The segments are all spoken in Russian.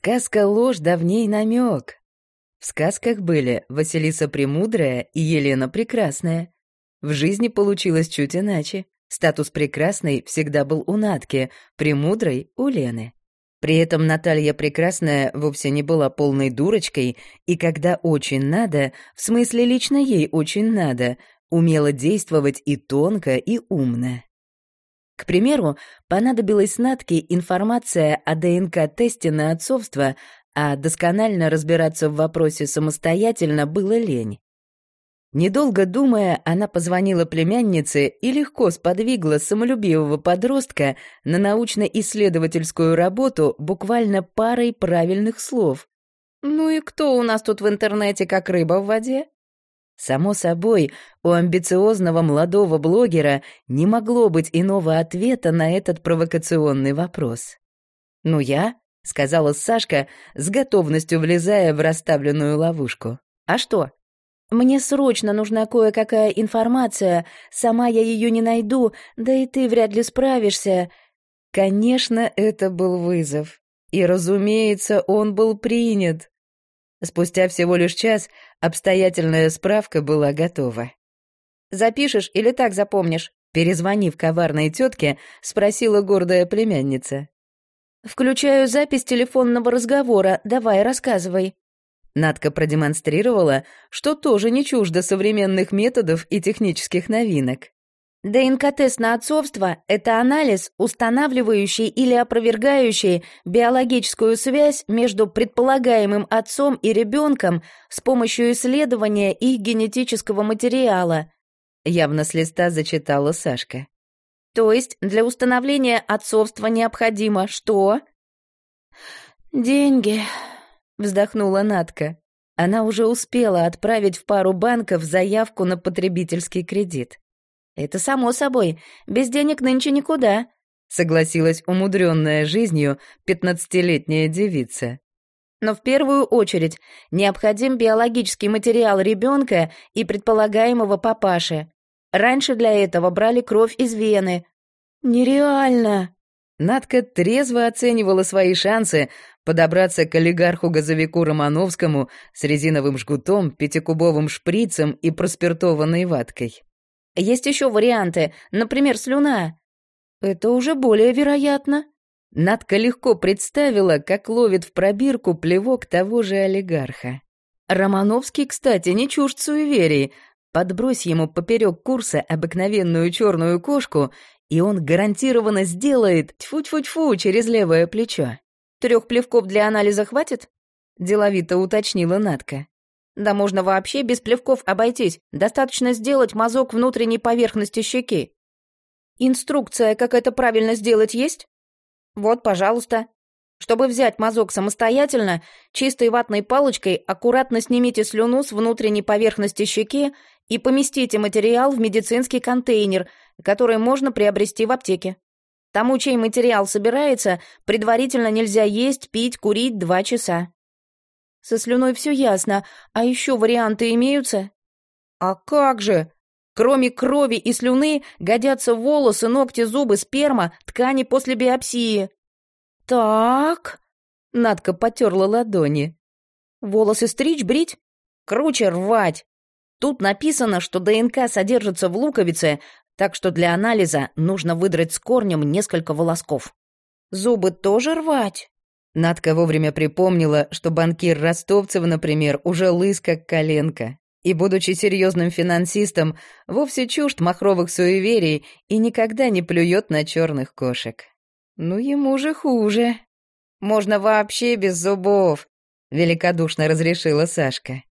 Сказка ложь давней намек. В сказках были Василиса Премудрая и Елена Прекрасная. В жизни получилось чуть иначе. Статус прекрасной всегда был у Натки, премудрой — у Лены. При этом Наталья Прекрасная вовсе не была полной дурочкой, и когда очень надо, в смысле лично ей очень надо, умела действовать и тонко, и умно. К примеру, понадобилась Натке информация о ДНК-тесте на отцовство, а досконально разбираться в вопросе самостоятельно было лень. Недолго думая, она позвонила племяннице и легко сподвигла самолюбивого подростка на научно-исследовательскую работу буквально парой правильных слов. «Ну и кто у нас тут в интернете как рыба в воде?» Само собой, у амбициозного молодого блогера не могло быть иного ответа на этот провокационный вопрос. «Ну я?» — сказала Сашка, с готовностью влезая в расставленную ловушку. «А что?» «Мне срочно нужна кое-какая информация, сама я ее не найду, да и ты вряд ли справишься». Конечно, это был вызов. И, разумеется, он был принят. Спустя всего лишь час обстоятельная справка была готова. «Запишешь или так запомнишь?» Перезвонив коварной тетке, спросила гордая племянница. «Включаю запись телефонного разговора, давай, рассказывай». Надка продемонстрировала, что тоже не чуждо современных методов и технических новинок. ДНК-тест на отцовство – это анализ, устанавливающий или опровергающий биологическую связь между предполагаемым отцом и ребенком с помощью исследования их генетического материала. Явно с листа зачитала Сашка. То есть для установления отцовства необходимо что? «Деньги», — вздохнула Натка. Она уже успела отправить в пару банков заявку на потребительский кредит. «Это само собой. Без денег нынче никуда», — согласилась умудренная жизнью пятнадцатилетняя девица. «Но в первую очередь необходим биологический материал ребенка и предполагаемого папаши. Раньше для этого брали кровь из вены». «Нереально!» Надка трезво оценивала свои шансы подобраться к олигарху-газовику Романовскому с резиновым жгутом, пятикубовым шприцем и проспиртованной ваткой. Есть еще варианты, например, слюна. Это уже более вероятно. Надка легко представила, как ловит в пробирку плевок того же олигарха. Романовский, кстати, не чужд суеверий. Подбрось ему поперек курса обыкновенную черную кошку, и он гарантированно сделает тьфу-тьфу-тьфу через левое плечо. Трех плевков для анализа хватит? Деловито уточнила Надка. Да можно вообще без плевков обойтись. Достаточно сделать мазок внутренней поверхности щеки. Инструкция, как это правильно сделать, есть? Вот, пожалуйста. Чтобы взять мазок самостоятельно, чистой ватной палочкой аккуратно снимите слюну с внутренней поверхности щеки и поместите материал в медицинский контейнер, который можно приобрести в аптеке. Тому, чей материал собирается, предварительно нельзя есть, пить, курить два часа. Со слюной все ясно, а еще варианты имеются? А как же? Кроме крови и слюны годятся волосы, ногти, зубы, сперма, ткани после биопсии. Так. Надка потерла ладони. Волосы стричь, брить? Круче рвать. Тут написано, что ДНК содержится в луковице, так что для анализа нужно выдрать с корнем несколько волосков. Зубы тоже рвать? Надка вовремя припомнила, что банкир Ростовцев, например, уже лыс как коленка. И, будучи серьезным финансистом, вовсе чужд махровых суеверий и никогда не плюет на черных кошек. Ну, ему же хуже. Можно вообще без зубов, великодушно разрешила Сашка.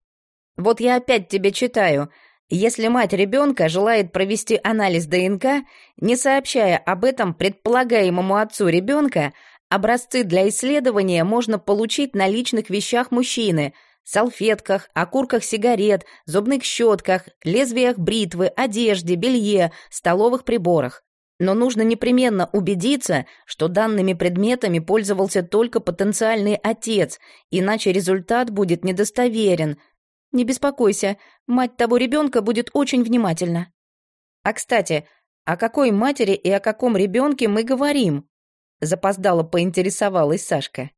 Вот я опять тебе читаю. Если мать ребенка желает провести анализ ДНК, не сообщая об этом предполагаемому отцу ребенка, Образцы для исследования можно получить на личных вещах мужчины – салфетках, окурках сигарет, зубных щетках, лезвиях бритвы, одежде, белье, столовых приборах. Но нужно непременно убедиться, что данными предметами пользовался только потенциальный отец, иначе результат будет недостоверен. Не беспокойся, мать того ребенка будет очень внимательна. А кстати, о какой матери и о каком ребенке мы говорим? Запоздало поинтересовалась Сашка.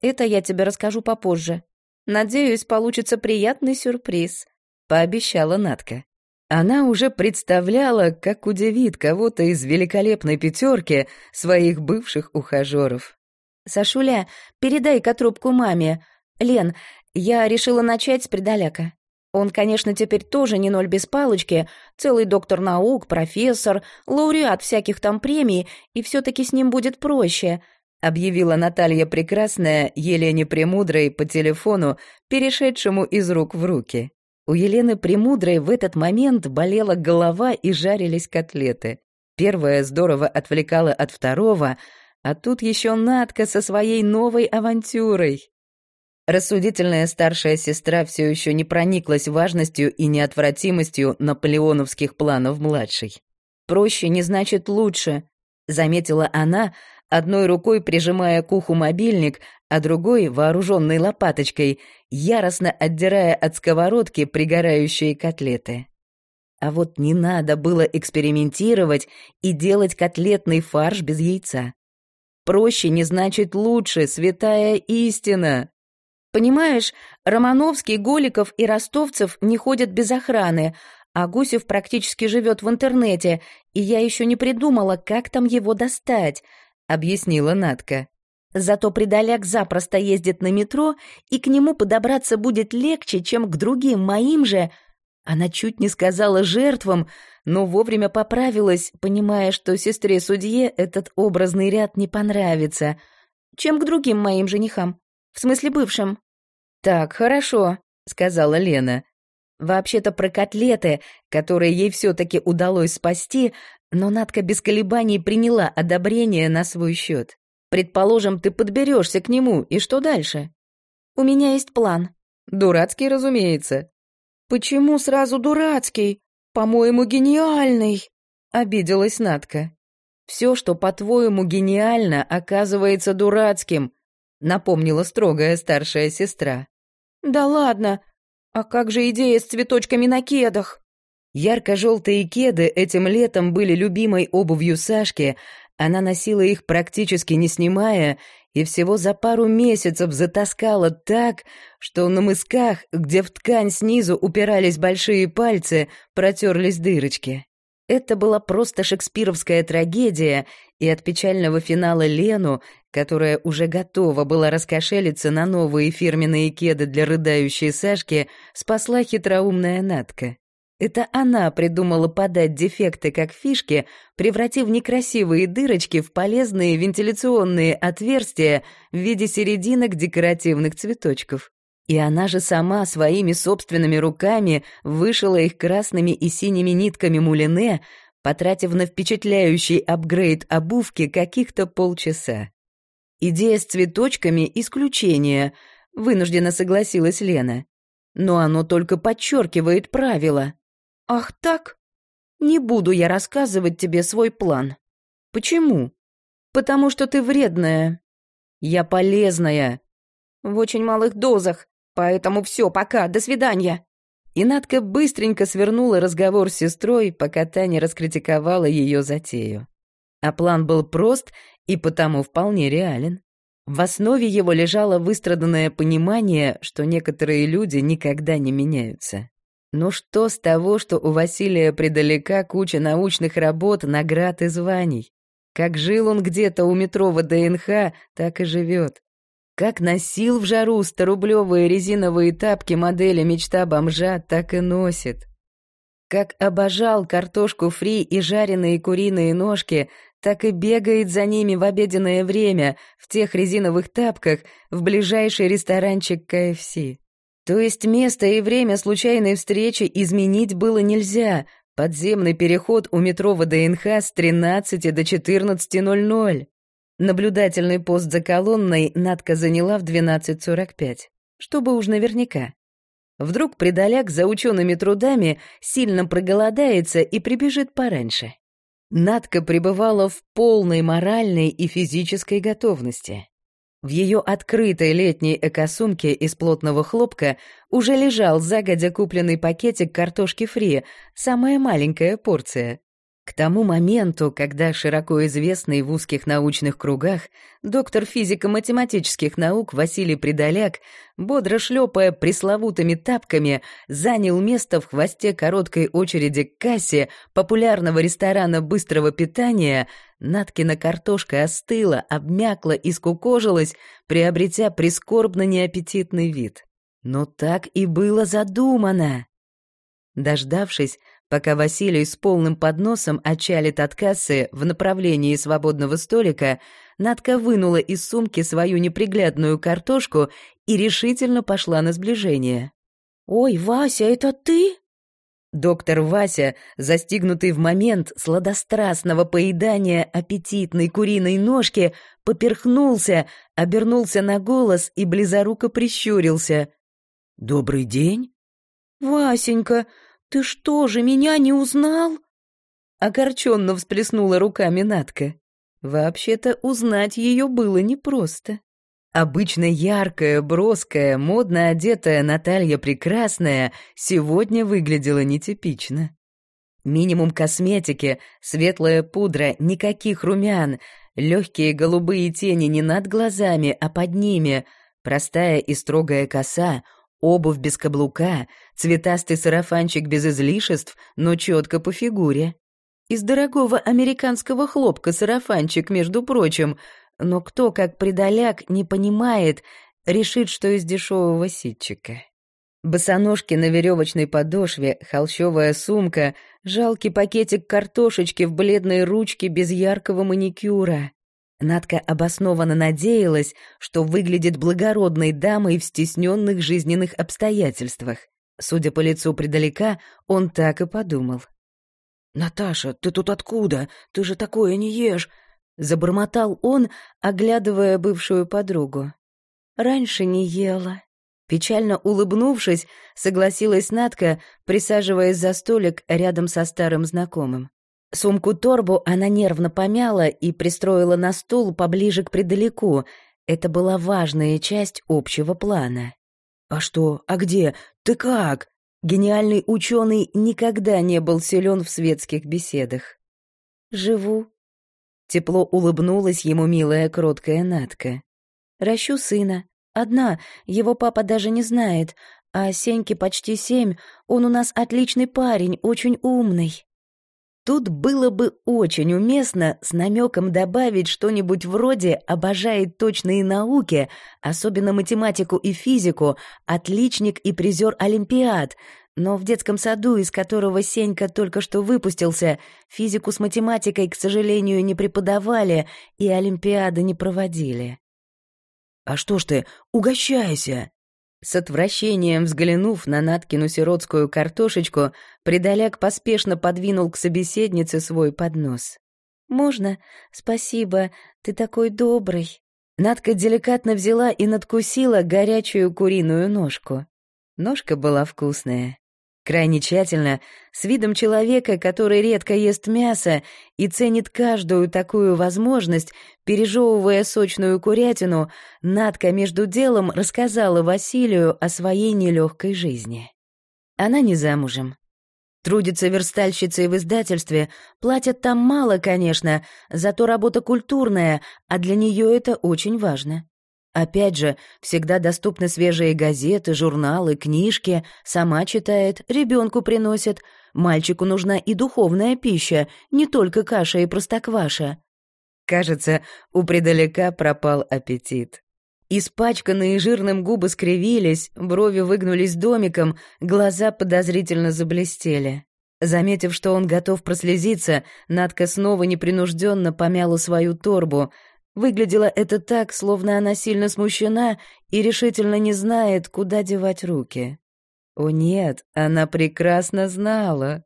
Это я тебе расскажу попозже. Надеюсь, получится приятный сюрприз», — пообещала Натка. Она уже представляла, как удивит кого-то из великолепной пятерки своих бывших ухажеров. «Сашуля, передай-ка трубку маме. Лен, я решила начать с предаляка. Он, конечно, теперь тоже не ноль без палочки, целый доктор наук, профессор, лауреат всяких там премий, и все-таки с ним будет проще», — объявила Наталья Прекрасная Елене Премудрой по телефону, перешедшему из рук в руки. У Елены Премудрой в этот момент болела голова и жарились котлеты. Первая здорово отвлекала от второго, а тут еще Надка со своей новой авантюрой. Рассудительная старшая сестра все еще не прониклась важностью и неотвратимостью наполеоновских планов младшей. «Проще не значит лучше», — заметила она, одной рукой прижимая к уху мобильник, а другой, вооруженной лопаточкой, яростно отдирая от сковородки пригорающие котлеты. А вот не надо было экспериментировать и делать котлетный фарш без яйца. Проще не значит лучше, святая истина. Понимаешь, Романовский, Голиков и Ростовцев не ходят без охраны, а Гусев практически живет в интернете, и я еще не придумала, как там его достать объяснила Натка. Зато Придоляк запросто ездит на метро, и к нему подобраться будет легче, чем к другим моим же. Она чуть не сказала жертвам, но вовремя поправилась, понимая, что сестре-судье этот образный ряд не понравится. Чем к другим моим женихам? В смысле бывшим? «Так, хорошо», — сказала Лена. Вообще-то про котлеты, которые ей все-таки удалось спасти, но Надка без колебаний приняла одобрение на свой счет. Предположим, ты подберешься к нему, и что дальше? У меня есть план. Дурацкий, разумеется. Почему сразу дурацкий? По-моему, гениальный. Обиделась Надка. Все, что по-твоему гениально, оказывается дурацким, напомнила строгая старшая сестра. Да ладно. А как же идея с цветочками на кедах? Ярко-желтые кеды этим летом были любимой обувью Сашки, она носила их практически не снимая и всего за пару месяцев затаскала так, что на мысках, где в ткань снизу упирались большие пальцы, протерлись дырочки. Это была просто шекспировская трагедия, и от печального финала Лену, которая уже готова была раскошелиться на новые фирменные кеды для рыдающей Сашки, спасла хитроумная Натка. Это она придумала подать дефекты как фишки, превратив некрасивые дырочки в полезные вентиляционные отверстия в виде серединок декоративных цветочков. И она же сама своими собственными руками вышила их красными и синими нитками мулине, потратив на впечатляющий апгрейд обувки каких-то полчаса. Идея с цветочками — исключение, вынуждена согласилась Лена. Но оно только подчеркивает правила. «Ах так? Не буду я рассказывать тебе свой план. Почему? Потому что ты вредная. Я полезная. В очень малых дозах, поэтому все, пока, до свидания». И Надка быстренько свернула разговор с сестрой, пока та не раскритиковала ее затею. А план был прост и потому вполне реален. В основе его лежало выстраданное понимание, что некоторые люди никогда не меняются. Ну что с того, что у Василия предалека куча научных работ, наград и званий? Как жил он где-то у метро ВДНХ, так и живет. Как носил в жару сторублевые резиновые тапки модели «Мечта бомжа», так и носит. Как обожал картошку фри и жареные куриные ножки, так и бегает за ними в обеденное время в тех резиновых тапках в ближайший ресторанчик КФС. То есть место и время случайной встречи изменить было нельзя. Подземный переход у метро ВДНХ с 13 до 14.00. Наблюдательный пост за колонной Надка заняла в 12.45, чтобы уж наверняка. Вдруг предоляк за учеными трудами сильно проголодается и прибежит пораньше. Надка пребывала в полной моральной и физической готовности. В ее открытой летней экосумке из плотного хлопка уже лежал загодя купленный пакетик картошки фри, самая маленькая порция. К тому моменту, когда широко известный в узких научных кругах доктор физико-математических наук Василий Придоляк, бодро шлепая пресловутыми тапками, занял место в хвосте короткой очереди к кассе популярного ресторана быстрого питания, Наткина картошка остыла, обмякла и скукожилась, приобретя прискорбно неаппетитный вид. Но так и было задумано. Дождавшись, Пока Василий с полным подносом отчалит от кассы в направлении свободного столика, Надка вынула из сумки свою неприглядную картошку и решительно пошла на сближение. «Ой, Вася, это ты?» Доктор Вася, застигнутый в момент сладострастного поедания аппетитной куриной ножки, поперхнулся, обернулся на голос и близоруко прищурился. «Добрый день?» «Васенька, «Ты что же, меня не узнал?» Огорченно всплеснула руками Натка. Вообще-то узнать ее было непросто. Обычно яркая, броская, модно одетая Наталья Прекрасная сегодня выглядела нетипично. Минимум косметики, светлая пудра, никаких румян, легкие голубые тени не над глазами, а под ними, простая и строгая коса — Обувь без каблука, цветастый сарафанчик без излишеств, но четко по фигуре. Из дорогого американского хлопка сарафанчик, между прочим, но кто, как предоляк, не понимает, решит, что из дешевого ситчика. Босоножки на веревочной подошве, холщовая сумка, жалкий пакетик картошечки в бледной ручке без яркого маникюра. Надка обоснованно надеялась, что выглядит благородной дамой в стесненных жизненных обстоятельствах. Судя по лицу предалека, он так и подумал. «Наташа, ты тут откуда? Ты же такое не ешь!» Забормотал он, оглядывая бывшую подругу. «Раньше не ела». Печально улыбнувшись, согласилась Надка, присаживаясь за столик рядом со старым знакомым. Сумку-торбу она нервно помяла и пристроила на стул поближе к предалеку. Это была важная часть общего плана. «А что? А где? Ты как?» Гениальный ученый никогда не был силен в светских беседах. «Живу». Тепло улыбнулась ему милая кроткая Натка. «Ращу сына. Одна, его папа даже не знает. А Сеньке почти семь, он у нас отличный парень, очень умный». Тут было бы очень уместно с намеком добавить что-нибудь вроде «обожает точные науки», особенно математику и физику, отличник и призер Олимпиад, но в детском саду, из которого Сенька только что выпустился, физику с математикой, к сожалению, не преподавали и Олимпиады не проводили. «А что ж ты, угощайся!» С отвращением взглянув на Наткину сиротскую картошечку, Придоляк поспешно подвинул к собеседнице свой поднос. «Можно? Спасибо, ты такой добрый». Надка деликатно взяла и надкусила горячую куриную ножку. Ножка была вкусная. Крайне тщательно, с видом человека, который редко ест мясо и ценит каждую такую возможность, пережевывая сочную курятину, Надка между делом рассказала Василию о своей нелегкой жизни. Она не замужем. Трудится верстальщицей в издательстве, платят там мало, конечно, зато работа культурная, а для нее это очень важно. Опять же, всегда доступны свежие газеты, журналы, книжки, сама читает, ребенку приносит. Мальчику нужна и духовная пища, не только каша и простокваша. Кажется, у предалека пропал аппетит. Испачканные жирным губы скривились, брови выгнулись домиком, глаза подозрительно заблестели. Заметив, что он готов прослезиться, Надка снова непринужденно помяла свою торбу — Выглядело это так, словно она сильно смущена и решительно не знает, куда девать руки. О нет, она прекрасно знала.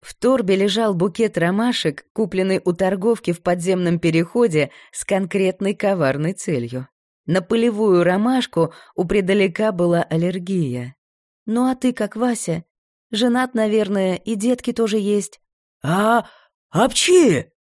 В торбе лежал букет ромашек, купленный у торговки в подземном переходе с конкретной коварной целью. На полевую ромашку у предалека была аллергия. «Ну а ты как, Вася? Женат, наверное, и детки тоже есть». «А, апчи!»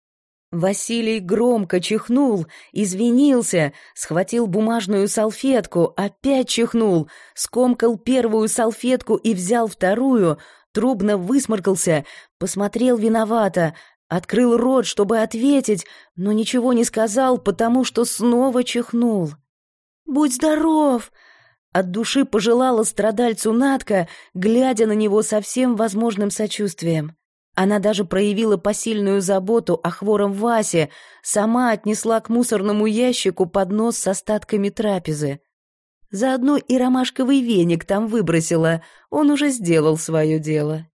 Василий громко чихнул, извинился, схватил бумажную салфетку, опять чихнул, скомкал первую салфетку и взял вторую, трубно высморкался, посмотрел виновато, открыл рот, чтобы ответить, но ничего не сказал, потому что снова чихнул. «Будь здоров!» От души пожелала страдальцу Натка, глядя на него со всем возможным сочувствием. Она даже проявила посильную заботу о хвором Васе, сама отнесла к мусорному ящику поднос с остатками трапезы. Заодно и ромашковый веник там выбросила, он уже сделал свое дело.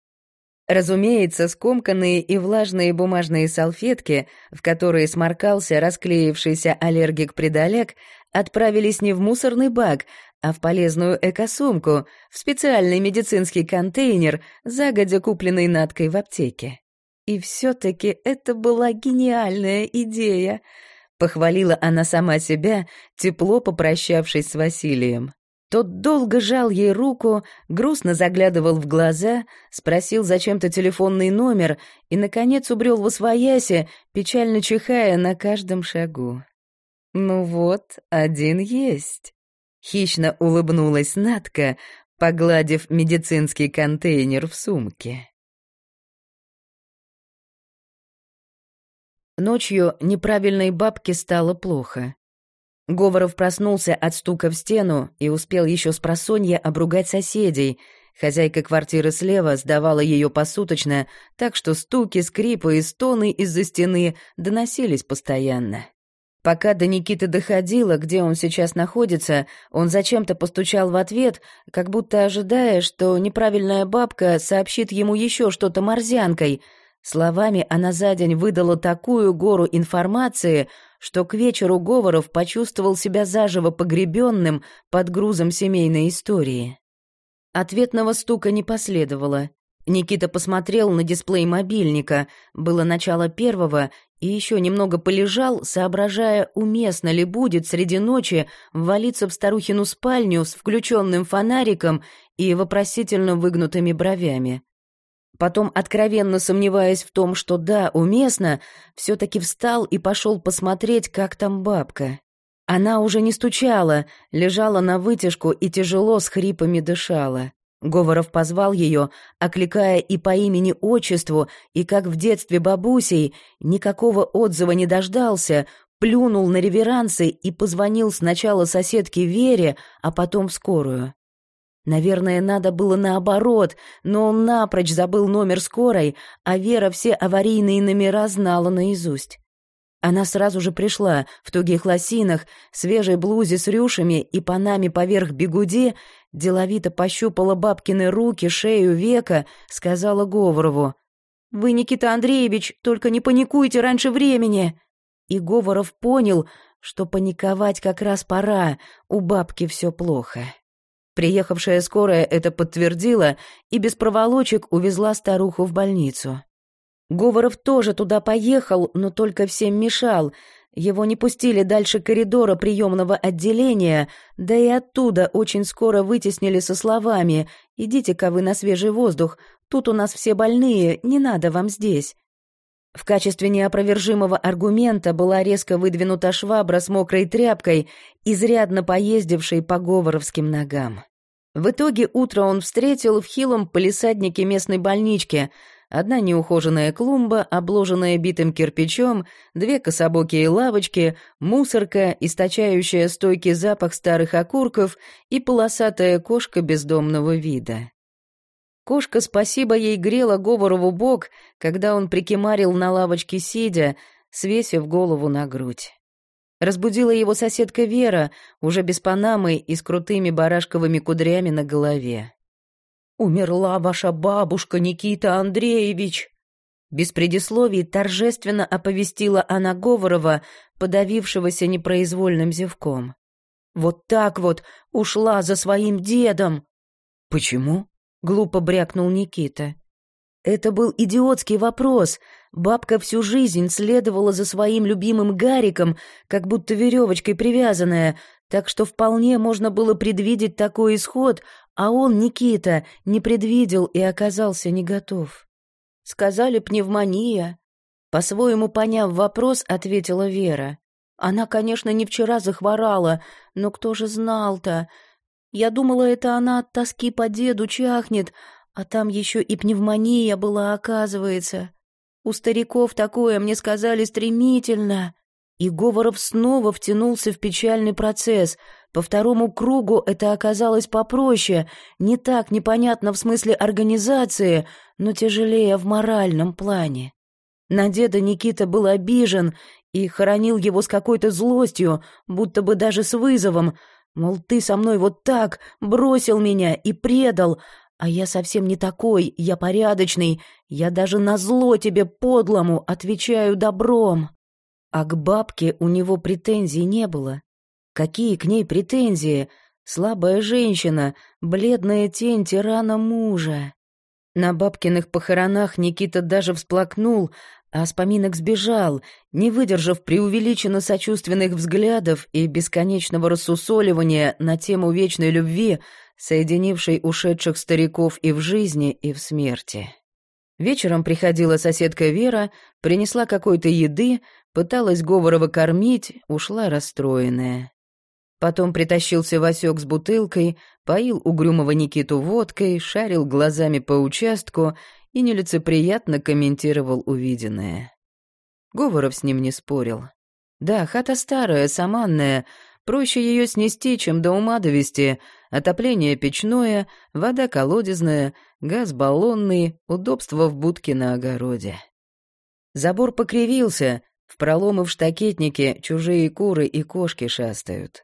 Разумеется, скомканные и влажные бумажные салфетки, в которые сморкался расклеившийся аллергик-предоляк, отправились не в мусорный бак, а в полезную экосумку, в специальный медицинский контейнер, загодя купленный Надкой в аптеке. И все-таки это была гениальная идея. Похвалила она сама себя, тепло попрощавшись с Василием. Тот долго жал ей руку, грустно заглядывал в глаза, спросил зачем-то телефонный номер и, наконец, убрел в освояси, печально чихая на каждом шагу. «Ну вот, один есть». Хищно улыбнулась Натка, погладив медицинский контейнер в сумке. Ночью неправильной бабке стало плохо. Говоров проснулся от стука в стену и успел еще с просонья обругать соседей. Хозяйка квартиры слева сдавала ее посуточно, так что стуки, скрипы и стоны из-за стены доносились постоянно. Пока до Никиты доходило, где он сейчас находится, он зачем-то постучал в ответ, как будто ожидая, что неправильная бабка сообщит ему еще что-то морзянкой. Словами она за день выдала такую гору информации, что к вечеру Говоров почувствовал себя заживо погребенным под грузом семейной истории. Ответного стука не последовало. Никита посмотрел на дисплей мобильника. Было начало первого, и еще немного полежал, соображая, уместно ли будет среди ночи ввалиться в старухину спальню с включенным фонариком и вопросительно выгнутыми бровями. Потом, откровенно сомневаясь в том, что да, уместно, все-таки встал и пошел посмотреть, как там бабка. Она уже не стучала, лежала на вытяжку и тяжело с хрипами дышала. Говоров позвал ее, окликая и по имени-отчеству, и как в детстве бабусей, никакого отзыва не дождался, плюнул на реверансы и позвонил сначала соседке Вере, а потом в скорую. Наверное, надо было наоборот, но он напрочь забыл номер скорой, а Вера все аварийные номера знала наизусть. Она сразу же пришла в тугих лосинах, свежей блузе с рюшами и панами поверх бегуди, деловито пощупала бабкины руки, шею, века, сказала Говорову. «Вы, Никита Андреевич, только не паникуйте раньше времени!» И Говоров понял, что паниковать как раз пора, у бабки все плохо. Приехавшая скорая это подтвердила и без проволочек увезла старуху в больницу. Говоров тоже туда поехал, но только всем мешал. Его не пустили дальше коридора приемного отделения, да и оттуда очень скоро вытеснили со словами «Идите-ка вы на свежий воздух, тут у нас все больные, не надо вам здесь». В качестве неопровержимого аргумента была резко выдвинута швабра с мокрой тряпкой, изрядно поездившей по говоровским ногам. В итоге утро он встретил в хилом полисаднике местной больнички — Одна неухоженная клумба, обложенная битым кирпичом, две кособокие лавочки, мусорка, источающая стойкий запах старых окурков и полосатая кошка бездомного вида. Кошка, спасибо ей, грела Говорову бок, когда он прикимарил на лавочке сидя, свесив голову на грудь. Разбудила его соседка Вера, уже без панамы и с крутыми барашковыми кудрями на голове. «Умерла ваша бабушка, Никита Андреевич!» Без предисловий торжественно оповестила она Говорова, подавившегося непроизвольным зевком. «Вот так вот ушла за своим дедом!» «Почему?» — глупо брякнул Никита. Это был идиотский вопрос. Бабка всю жизнь следовала за своим любимым Гариком, как будто веревочкой привязанная, так что вполне можно было предвидеть такой исход, а он, Никита, не предвидел и оказался не готов. Сказали пневмония. По-своему поняв вопрос, ответила Вера. Она, конечно, не вчера захворала, но кто же знал-то? Я думала, это она от тоски по деду чахнет, А там еще и пневмония была, оказывается. У стариков такое, мне сказали, стремительно. И Говоров снова втянулся в печальный процесс. По второму кругу это оказалось попроще, не так непонятно в смысле организации, но тяжелее в моральном плане. На деда Никита был обижен и хоронил его с какой-то злостью, будто бы даже с вызовом, мол, ты со мной вот так бросил меня и предал, а я совсем не такой, я порядочный, я даже на зло тебе подлому отвечаю добром. А к бабке у него претензий не было. Какие к ней претензии? Слабая женщина, бледная тень тирана мужа. На бабкиных похоронах Никита даже всплакнул, а с поминок сбежал, не выдержав преувеличенно сочувственных взглядов и бесконечного рассусоливания на тему вечной любви, соединившей ушедших стариков и в жизни, и в смерти. Вечером приходила соседка Вера, принесла какой-то еды, пыталась Говорова кормить, ушла расстроенная. Потом притащился Васек с бутылкой, поил угрюмого Никиту водкой, шарил глазами по участку и нелицеприятно комментировал увиденное. Говоров с ним не спорил. Да, хата старая, саманная, проще ее снести, чем до ума довести. Отопление печное, вода колодезная, газ баллонный, удобство в будке на огороде. Забор покривился, в проломы в штакетнике чужие куры и кошки шастают.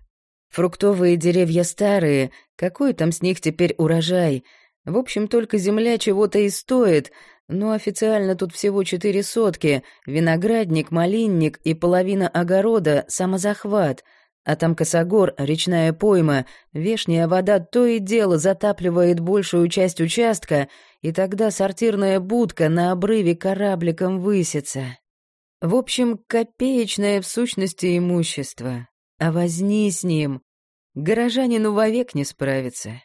Фруктовые деревья старые, какой там с них теперь урожай — в общем, только земля чего-то и стоит, но официально тут всего четыре сотки, виноградник, малинник и половина огорода — самозахват, а там косогор, речная пойма, вешняя вода то и дело затапливает большую часть участка, и тогда сортирная будка на обрыве корабликом высится. В общем, копеечное в сущности имущество. А возни с ним. Горожанину вовек не справится.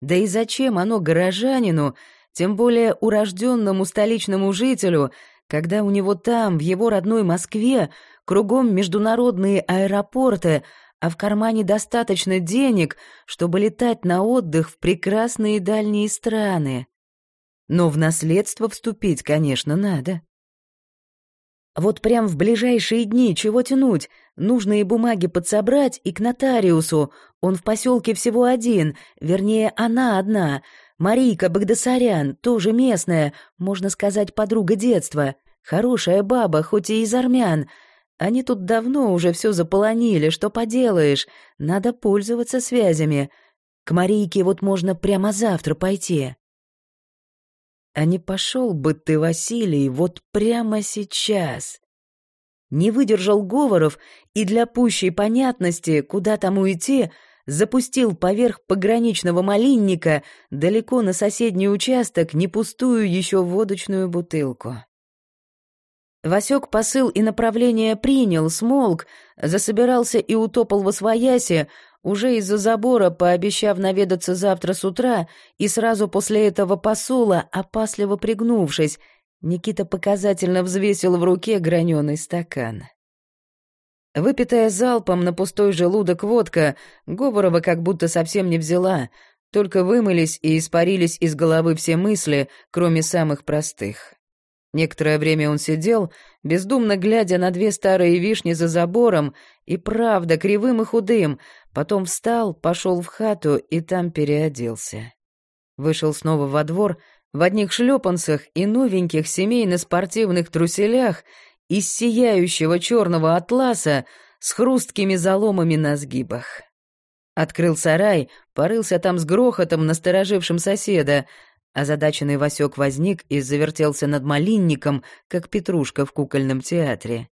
Да и зачем оно горожанину, тем более урожденному столичному жителю, когда у него там, в его родной Москве, кругом международные аэропорты, а в кармане достаточно денег, чтобы летать на отдых в прекрасные дальние страны. Но в наследство вступить, конечно, надо. Вот прям в ближайшие дни чего тянуть? Нужные бумаги подсобрать и к нотариусу. Он в поселке всего один, вернее, она одна. Марийка Багдасарян, тоже местная, можно сказать, подруга детства. Хорошая баба, хоть и из армян. Они тут давно уже все заполонили, что поделаешь. Надо пользоваться связями. К Марийке вот можно прямо завтра пойти. А не пошел бы ты, Василий, вот прямо сейчас. Не выдержал Говоров и для пущей понятности, куда там уйти, запустил поверх пограничного малинника далеко на соседний участок не пустую еще водочную бутылку. Васек посыл и направление принял, смолк, засобирался и утопал во свояси, уже из-за забора, пообещав наведаться завтра с утра, и сразу после этого посула, опасливо пригнувшись, Никита показательно взвесил в руке граненый стакан. Выпитая залпом на пустой желудок водка, Говорова как будто совсем не взяла, только вымылись и испарились из головы все мысли, кроме самых простых. Некоторое время он сидел, бездумно глядя на две старые вишни за забором, и правда, кривым и худым, потом встал, пошел в хату и там переоделся. Вышел снова во двор, в одних шлепанцах и новеньких семейно-спортивных труселях из сияющего черного атласа с хрусткими заломами на сгибах. Открыл сарай, порылся там с грохотом, насторожившим соседа, Озадаченный Васек возник и завертелся над малинником, как петрушка в кукольном театре.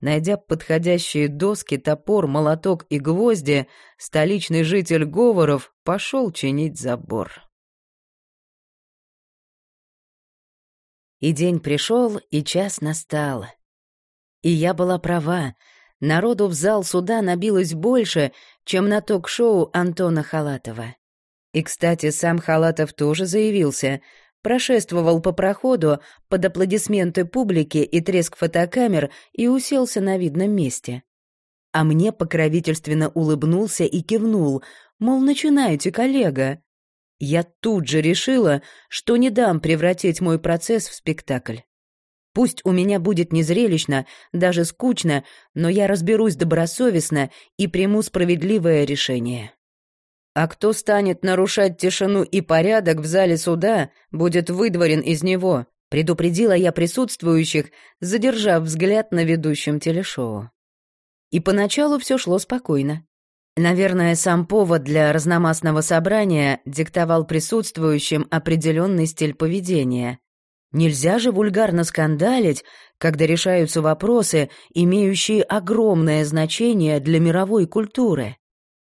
Найдя подходящие доски, топор, молоток и гвозди, столичный житель Говоров пошел чинить забор. И день пришел, и час настал. И я была права. Народу в зал суда набилось больше, чем на ток-шоу Антона Халатова. И, кстати, сам Халатов тоже заявился. Прошествовал по проходу под аплодисменты публики и треск фотокамер и уселся на видном месте. А мне покровительственно улыбнулся и кивнул, мол, начинайте, коллега. Я тут же решила, что не дам превратить мой процесс в спектакль. Пусть у меня будет незрелищно, даже скучно, но я разберусь добросовестно и приму справедливое решение. А кто станет нарушать тишину и порядок в зале суда, будет выдворен из него, предупредила я присутствующих, задержав взгляд на ведущем телешоу. И поначалу все шло спокойно. Наверное, сам повод для разномастного собрания диктовал присутствующим определенный стиль поведения. Нельзя же вульгарно скандалить, когда решаются вопросы, имеющие огромное значение для мировой культуры.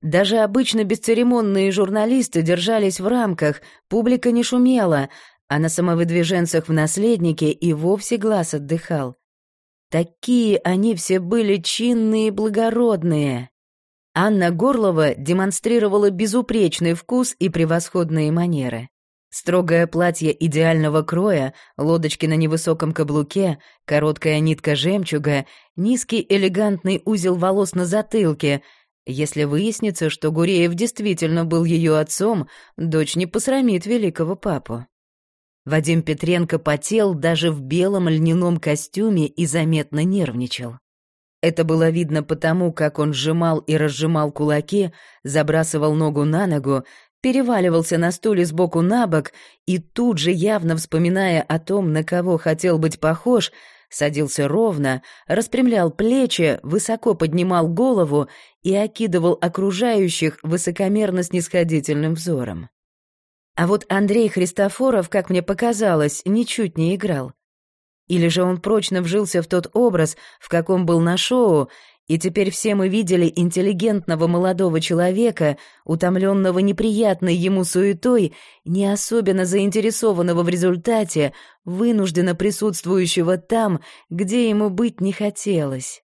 Даже обычно бесцеремонные журналисты держались в рамках, публика не шумела, а на самовыдвиженцах в наследнике и вовсе глаз отдыхал. Такие они все были чинные и благородные. Анна Горлова демонстрировала безупречный вкус и превосходные манеры. Строгое платье идеального кроя, лодочки на невысоком каблуке, короткая нитка жемчуга, низкий элегантный узел волос на затылке — если выяснится, что Гуреев действительно был ее отцом, дочь не посрамит великого папу. Вадим Петренко потел даже в белом льняном костюме и заметно нервничал. Это было видно потому, как он сжимал и разжимал кулаки, забрасывал ногу на ногу, переваливался на стуле сбоку на бок и тут же, явно вспоминая о том, на кого хотел быть похож, садился ровно, распрямлял плечи, высоко поднимал голову и окидывал окружающих высокомерно-снисходительным взором. А вот Андрей Христофоров, как мне показалось, ничуть не играл. Или же он прочно вжился в тот образ, в каком был на шоу, и теперь все мы видели интеллигентного молодого человека, утомленного неприятной ему суетой, не особенно заинтересованного в результате, вынужденно присутствующего там, где ему быть не хотелось.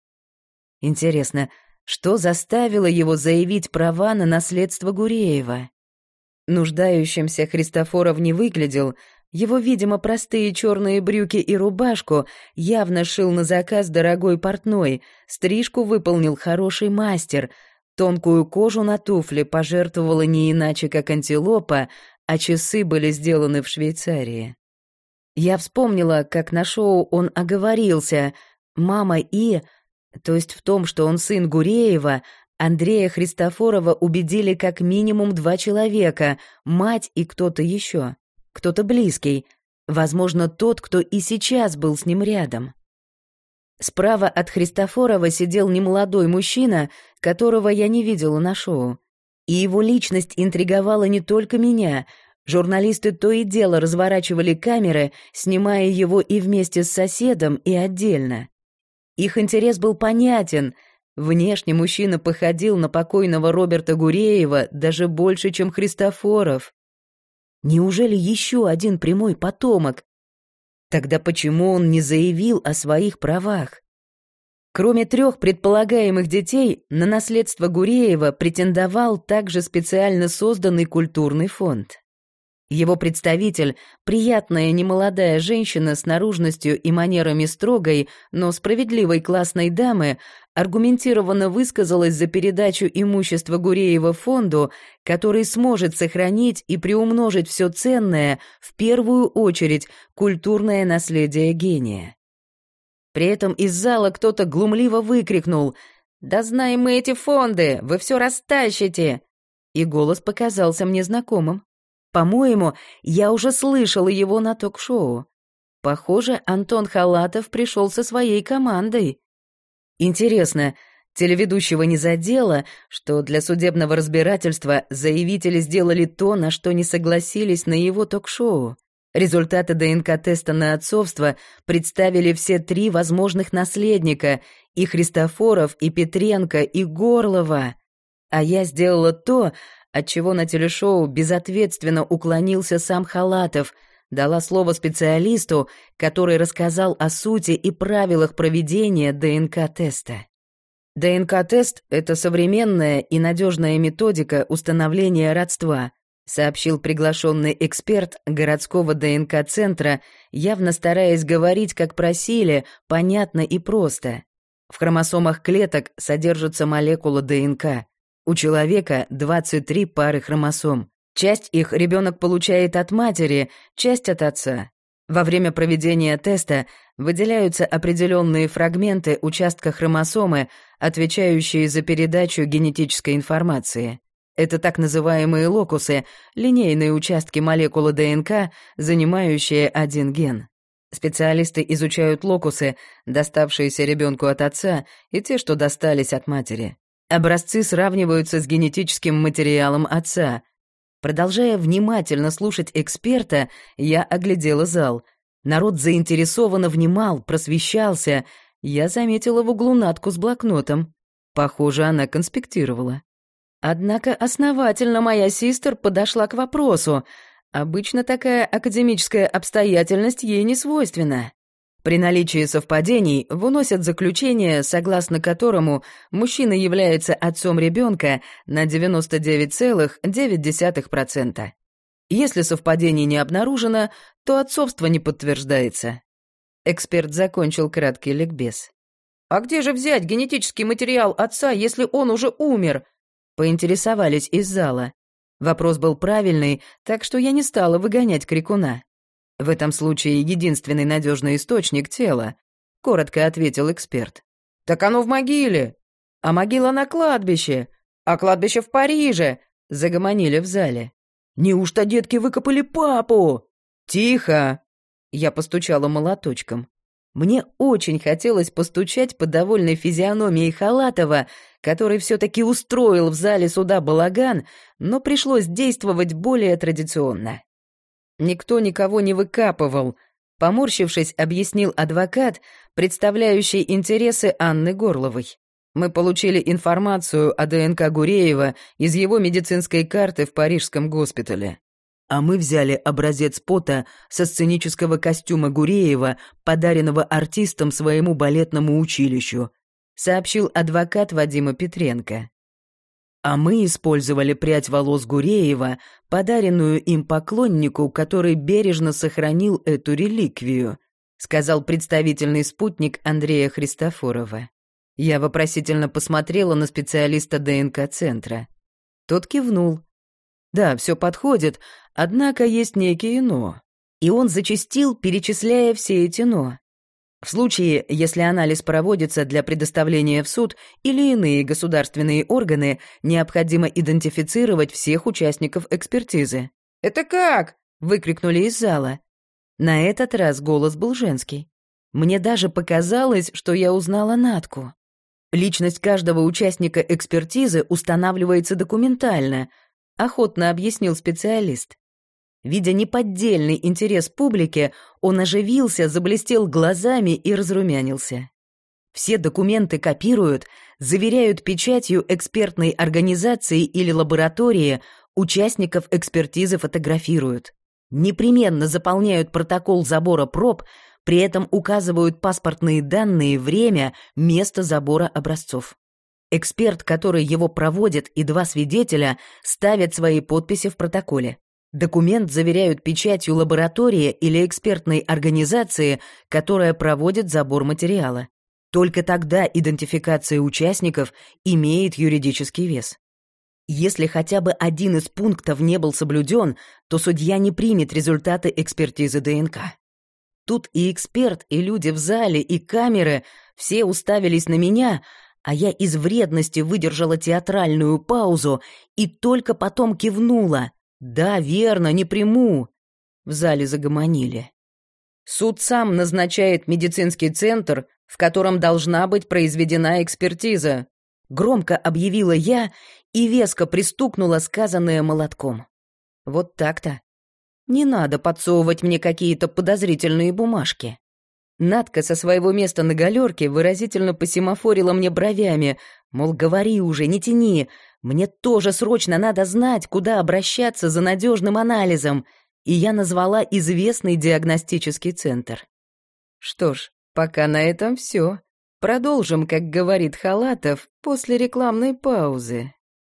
Интересно, что заставило его заявить права на наследство Гуреева? Нуждающимся Христофоров не выглядел, его, видимо, простые черные брюки и рубашку явно шил на заказ дорогой портной, стрижку выполнил хороший мастер, тонкую кожу на туфле пожертвовала не иначе, как антилопа, а часы были сделаны в Швейцарии. Я вспомнила, как на шоу он оговорился «Мама и...» То есть в том, что он сын Гуреева, Андрея Христофорова убедили как минимум два человека, мать и кто-то еще кто-то близкий, возможно, тот, кто и сейчас был с ним рядом. Справа от Христофорова сидел немолодой мужчина, которого я не видела на шоу. И его личность интриговала не только меня. Журналисты то и дело разворачивали камеры, снимая его и вместе с соседом, и отдельно. Их интерес был понятен. Внешне мужчина походил на покойного Роберта Гуреева даже больше, чем Христофоров. Неужели еще один прямой потомок? Тогда почему он не заявил о своих правах? Кроме трех предполагаемых детей, на наследство Гуреева претендовал также специально созданный культурный фонд. Его представитель, приятная немолодая женщина с наружностью и манерами строгой, но справедливой классной дамы, аргументированно высказалась за передачу имущества Гуреева фонду, который сможет сохранить и приумножить все ценное, в первую очередь, культурное наследие гения. При этом из зала кто-то глумливо выкрикнул «Да знаем мы эти фонды, вы все растащите!» И голос показался мне знакомым. По-моему, я уже слышала его на ток-шоу. Похоже, Антон Халатов пришел со своей командой. Интересно, телеведущего не задело, что для судебного разбирательства заявители сделали то, на что не согласились на его ток-шоу. Результаты ДНК-теста на отцовство представили все три возможных наследника — и Христофоров, и Петренко, и Горлова. А я сделала то, отчего на телешоу безответственно уклонился сам Халатов, дала слово специалисту, который рассказал о сути и правилах проведения ДНК-теста. ДНК-тест — это современная и надежная методика установления родства, сообщил приглашенный эксперт городского ДНК-центра, явно стараясь говорить, как просили, понятно и просто. В хромосомах клеток содержится молекула ДНК. У человека 23 пары хромосом. Часть их ребенок получает от матери, часть от отца. Во время проведения теста выделяются определенные фрагменты участка хромосомы, отвечающие за передачу генетической информации. Это так называемые локусы, линейные участки молекулы ДНК, занимающие один ген. Специалисты изучают локусы, доставшиеся ребенку от отца, и те, что достались от матери. Образцы сравниваются с генетическим материалом отца. Продолжая внимательно слушать эксперта, я оглядела зал. Народ заинтересованно внимал, просвещался. Я заметила в углу Натку с блокнотом. Похоже, она конспектировала. Однако основательно моя сестер подошла к вопросу. Обычно такая академическая обстоятельность ей не свойственна. При наличии совпадений выносят заключение, согласно которому мужчина является отцом ребенка на 99,9%. Если совпадений не обнаружено, то отцовство не подтверждается. Эксперт закончил краткий ликбез. «А где же взять генетический материал отца, если он уже умер?» Поинтересовались из зала. Вопрос был правильный, так что я не стала выгонять крикуна. В этом случае единственный надежный источник — тело, коротко ответил эксперт. Так оно в могиле. А могила на кладбище. А кладбище в Париже. Загомонили в зале. Неужто детки выкопали папу? Тихо. Я постучала молоточком. Мне очень хотелось постучать по довольной физиономии Халатова, который все-таки устроил в зале суда балаган, но пришлось действовать более традиционно. Никто никого не выкапывал, поморщившись, объяснил адвокат, представляющий интересы Анны Горловой. Мы получили информацию о ДНК Гуреева из его медицинской карты в парижском госпитале. А мы взяли образец пота со сценического костюма Гуреева, подаренного артистам своему балетному училищу, сообщил адвокат Вадима Петренко. А мы использовали прядь волос Гуреева, подаренную им поклоннику, который бережно сохранил эту реликвию, сказал представительный спутник Андрея Христофорова. Я вопросительно посмотрела на специалиста ДНК-центра. Тот кивнул. Да, все подходит, однако есть некие «но». И он зачастил, перечисляя все эти «но». В случае, если анализ проводится для предоставления в суд или иные государственные органы, необходимо идентифицировать всех участников экспертизы. «Это как?» — выкрикнули из зала. На этот раз голос был женский. Мне даже показалось, что я узнала Натку. Личность каждого участника экспертизы устанавливается документально, охотно объяснил специалист. Видя неподдельный интерес публики, он оживился, заблестел глазами и разрумянился. Все документы копируют, заверяют печатью экспертной организации или лаборатории, участников экспертизы фотографируют. Непременно заполняют протокол забора проб, при этом указывают паспортные данные, время, место забора образцов. Эксперт, который его проводит, и два свидетеля ставят свои подписи в протоколе. Документ заверяют печатью лаборатории или экспертной организации, которая проводит забор материала. Только тогда идентификация участников имеет юридический вес. Если хотя бы один из пунктов не был соблюден, то судья не примет результаты экспертизы ДНК. Тут и эксперт, и люди в зале, и камеры все уставились на меня, а я из вредности выдержала театральную паузу и только потом кивнула. «Да, верно, не приму!» В зале загомонили. Суд сам назначает медицинский центр, в котором должна быть произведена экспертиза. Громко объявила я и веско пристукнула сказанное молотком. Вот так-то. Не надо подсовывать мне какие-то подозрительные бумажки. Надка со своего места на галерке выразительно посемафорила мне бровями, мол, говори уже, не тяни, мне тоже срочно надо знать, куда обращаться за надежным анализом, и я назвала известный диагностический центр. Что ж, пока на этом все. Продолжим, как говорит Халатов, после рекламной паузы.